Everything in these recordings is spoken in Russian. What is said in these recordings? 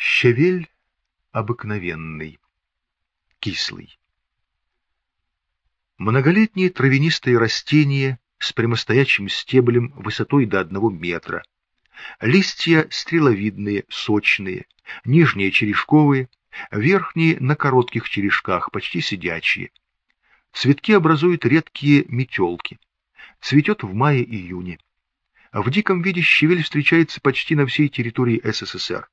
Щавель обыкновенный, кислый. Многолетние травянистые растения с прямостоячим стеблем высотой до одного метра. Листья стреловидные, сочные, нижние черешковые, верхние на коротких черешках, почти сидячие. Цветки образуют редкие метелки. Цветет в мае-июне. В диком виде щавель встречается почти на всей территории СССР.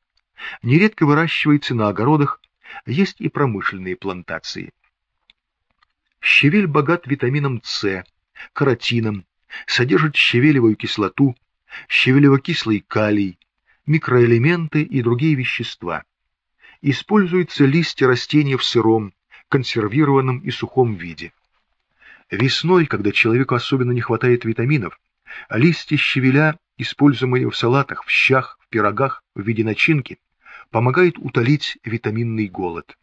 Нередко выращивается на огородах, есть и промышленные плантации. Щавель богат витамином С, каротином, содержит щавелевую кислоту, щавелево-кислый калий, микроэлементы и другие вещества. Используются листья растения в сыром, консервированном и сухом виде. Весной, когда человеку особенно не хватает витаминов, листья щавеля, используемые в салатах, в щах, в пирогах в виде начинки, помогают утолить витаминный голод.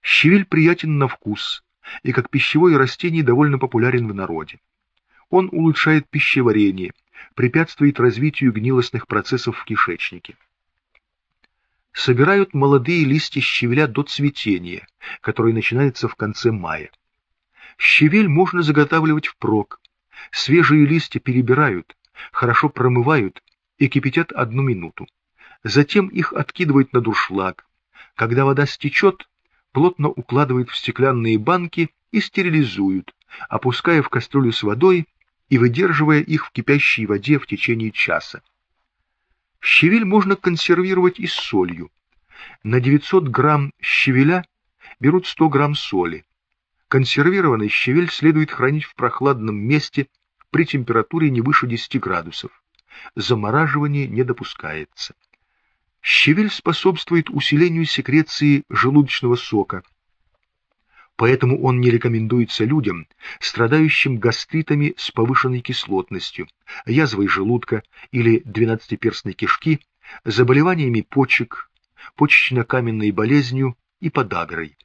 Щавель приятен на вкус и как пищевое растение довольно популярен в народе. Он улучшает пищеварение, препятствует развитию гнилостных процессов в кишечнике. Собирают молодые листья щавеля до цветения, которое начинается в конце мая. Щавель можно заготавливать впрок. Свежие листья перебирают, хорошо промывают и кипятят одну минуту. Затем их откидывают на дуршлаг. Когда вода стечет, плотно укладывают в стеклянные банки и стерилизуют, опуская в кастрюлю с водой и выдерживая их в кипящей воде в течение часа. Щавель можно консервировать и с солью. На 900 грамм щавеля берут 100 грамм соли. Консервированный щавель следует хранить в прохладном месте при температуре не выше 10 градусов. Замораживание не допускается. Щавель способствует усилению секреции желудочного сока, поэтому он не рекомендуется людям, страдающим гастритами с повышенной кислотностью, язвой желудка или двенадцатиперстной кишки, заболеваниями почек, почечно-каменной болезнью и подагрой.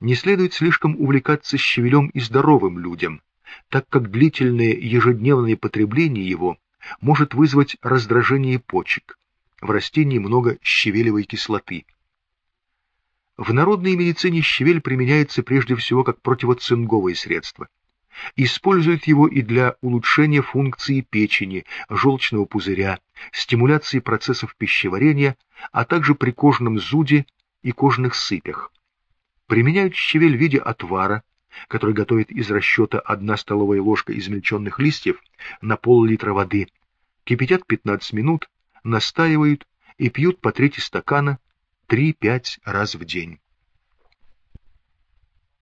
Не следует слишком увлекаться щавелем и здоровым людям, так как длительное ежедневное потребление его может вызвать раздражение почек. В растении много щавелевой кислоты. В народной медицине щавель применяется прежде всего как противоцинговое средство. Используют его и для улучшения функции печени, желчного пузыря, стимуляции процессов пищеварения, а также при кожном зуде и кожных сыпях. Применяют щавель в виде отвара, который готовят из расчета 1 столовая ложка измельченных листьев на пол-литра воды, кипятят 15 минут, настаивают и пьют по трети стакана 3-5 раз в день.